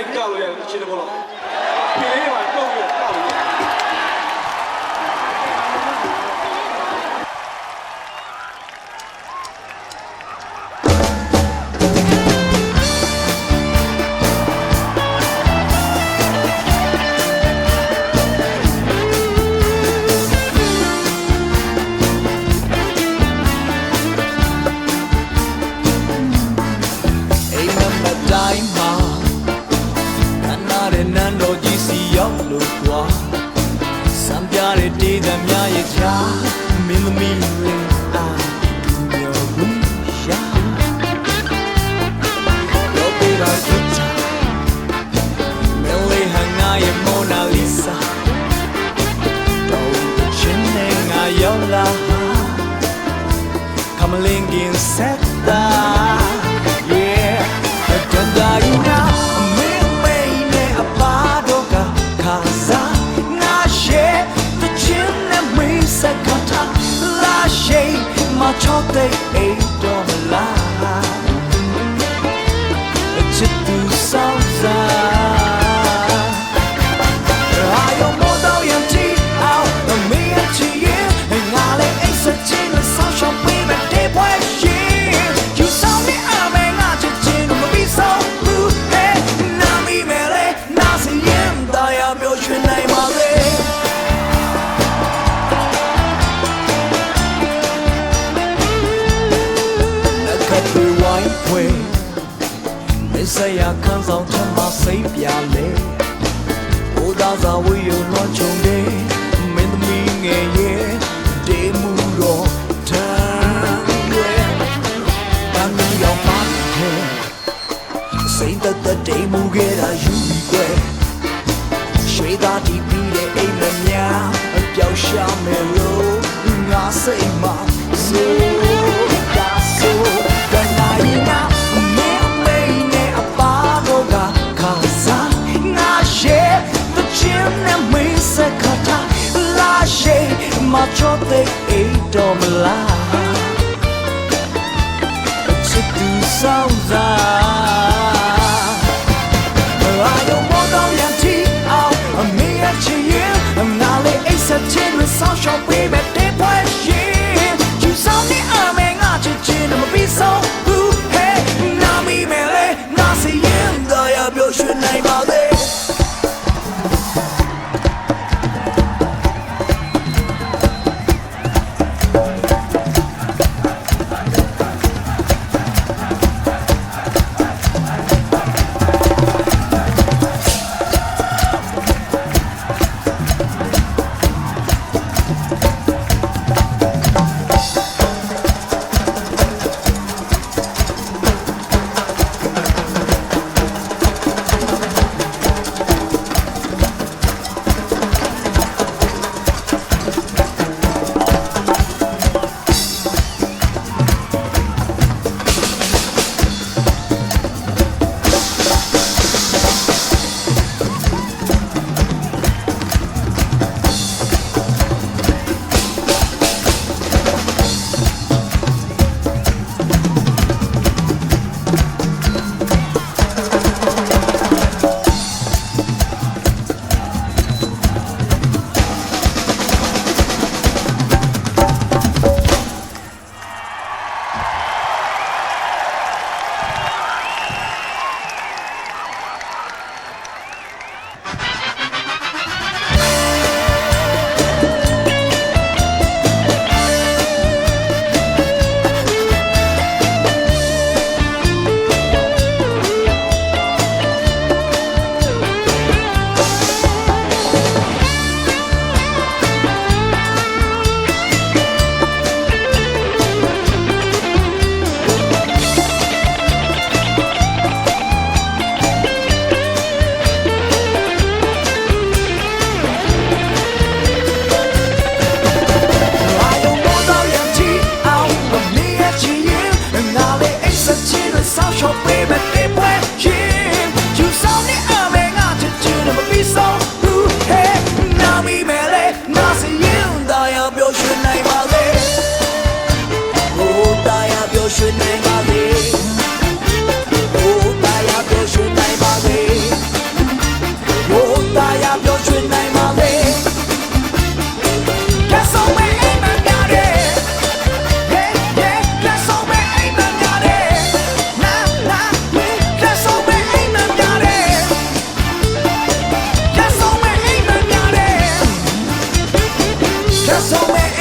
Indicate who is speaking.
Speaker 1: မိုက်ကောက်လို့ ရောက်လို့
Speaker 2: ကွာစံပြတဲ့တေးသမားရဲ့ကြားမင်းသမီးလေးအားမျိုးဘူးရှာတော့ပြေတာချစ်ချာမင်းလေးဟန်ငါရဲ့မိုနာလီစာတော့ချင်းနဲ့ငါရောက်လာ Come linking set that မင်းစကတာလာ တွေဝိုင်းဖွဲမစ္စရာခန်းဆောင်ထမစိတ်ပြလဲဘုရားသာဝေယုံတော်ချုံတဲ့မင်းသမီးငယ်ရဲ့တေမှုတော်ထမ်းရဲတန်မြရောက်ပါခဲ့စိတ်သက်သက်တေမှုခဲ့တာယူပြီးွယ်ရွှေသားတီးပြီးတဲ့အိမ်မများအပြောင်းရှာမယ်လို့ငါစိတ်မှာဆို ma chote e do mla chit tu sao za I don't want to yan ti out a me a chi you I'm not le a set chin with some somewhere